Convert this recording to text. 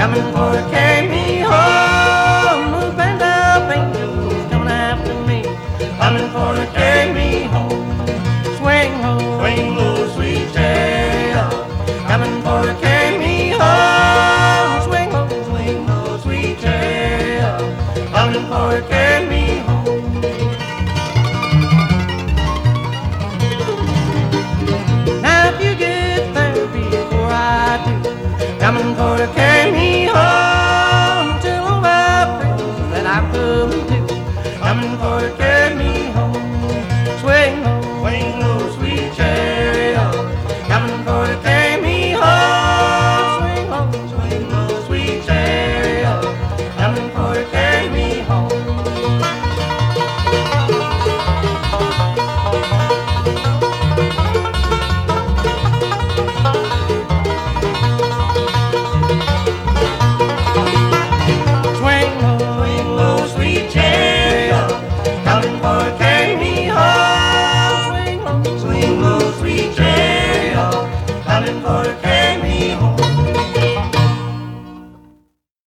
coming for to carry me home. Those band up angels coming after me, coming for to carry me home. Swing low, swing low, sweet chariot, coming for to carry me home. Swing low, swing low, sweet chariot, coming for to carry me porque Okay.